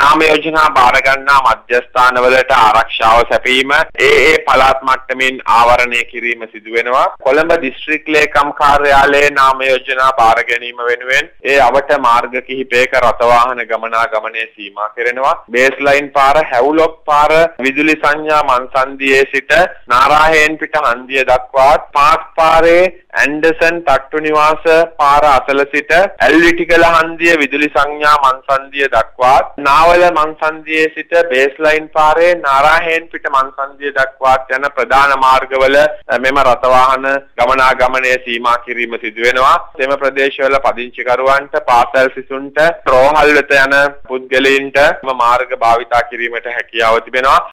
නාම යෝජනා බාර ගන්නා මධ්‍යස්ථානවලට ආරක්ෂාව සැපීම ඒ ඒ පළාත් මට්ටමින් ආවරණය කිරීම සිදු වෙනවා. කොළඹ දිස්ත්‍රික් ලේකම් කාර්යාලයේ නාම යෝජනා බාර ගැනීම වෙනුවෙන් ඒ අවට මාර්ග කිහිපයක රථවාහන ගමනාගමනය සීමා කෙරෙනවා. බේස්ලයින් පාර හැවුලොක් පාර විදුලි සංඥා මන්සන්දියේ සිට නාරාහෙන් පිට හන්දිය දක්වාත් පාස් පාරේ ඇන්ඩර්සන් තට්ටු නිවාස පාර අසල සිට ඇල්විටිකල හන්දිය විදුලි සංඥා මන්සන්දිය දක්වාත් නාවල මන්සන්දියේ සිට බේස්ලයින් පාරේ නාරාහෙන් පිට මන්සන්දිය දක්වාත් යන ප්‍රධාන මාර්ගවල මෙම රථවාහන ගමනාගමනය සීමා කිරීම සිදු වෙනවා. එම ප්‍රදේශවල පදිංචිකරුවන්ට පාසල් සිසුන්ට රෝහල් වෙත යන පුද්ගලයින්ට මාර්ග භාවිතා කිරීමට හැකියාව තිබෙනවා.